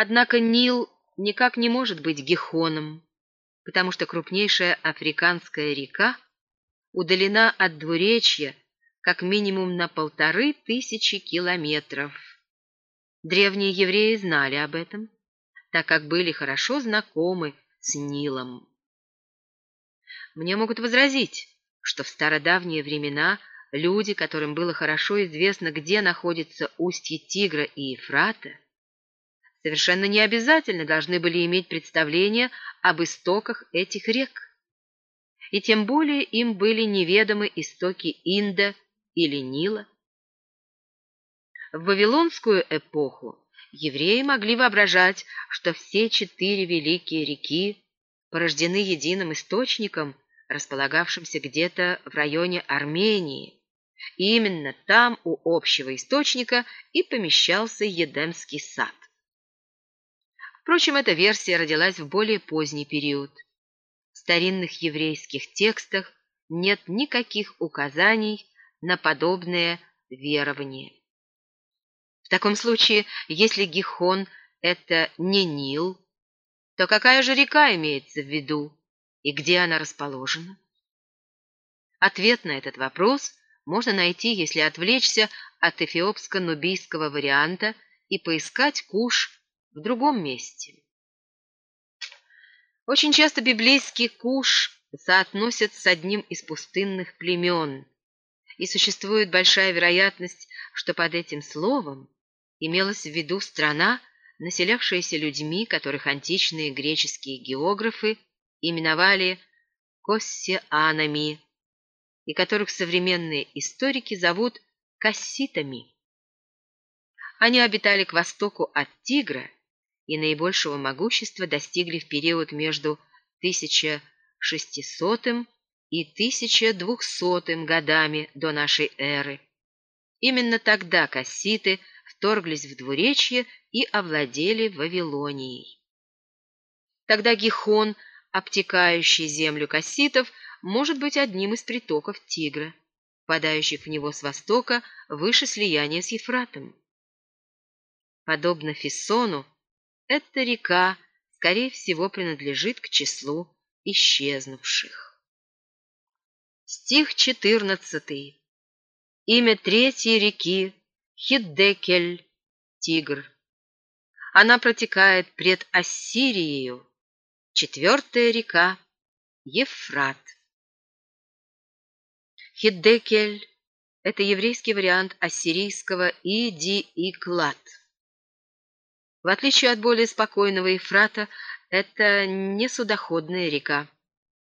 Однако Нил никак не может быть Гихоном, потому что крупнейшая африканская река удалена от двуречья как минимум на полторы тысячи километров. Древние евреи знали об этом, так как были хорошо знакомы с Нилом. Мне могут возразить, что в стародавние времена люди, которым было хорошо известно, где находится устье Тигра и Ефрата, совершенно не обязательно должны были иметь представление об истоках этих рек. И тем более им были неведомы истоки Инда или Нила. В Вавилонскую эпоху евреи могли воображать, что все четыре великие реки порождены единым источником, располагавшимся где-то в районе Армении. И именно там у общего источника и помещался Едемский сад. Впрочем, эта версия родилась в более поздний период. В старинных еврейских текстах нет никаких указаний на подобное верование. В таком случае, если Гихон – это не Нил, то какая же река имеется в виду и где она расположена? Ответ на этот вопрос можно найти, если отвлечься от эфиопско-нубийского варианта и поискать Куш в другом месте. Очень часто библейский куш соотносят с одним из пустынных племен, и существует большая вероятность, что под этим словом имелась в виду страна, населявшаяся людьми, которых античные греческие географы именовали коссианами, и которых современные историки зовут касситами. Они обитали к востоку от Тигра и наибольшего могущества достигли в период между 1600 и 1200 годами до нашей эры. Именно тогда касситы вторглись в двуречье и овладели Вавилонией. Тогда Гихон, обтекающий землю касситов, может быть одним из притоков Тигра, впадающих в него с востока выше слияния с Ефратом. Подобно Фессону, эта река, скорее всего, принадлежит к числу исчезнувших. Стих 14. Имя третьей реки Хиддекель, Тигр. Она протекает пред Ассирией. Четвертая река Ефрат. Хиддекель – это еврейский вариант ассирийского Иди-Иклад. В отличие от более спокойного Ефрата, это не судоходная река.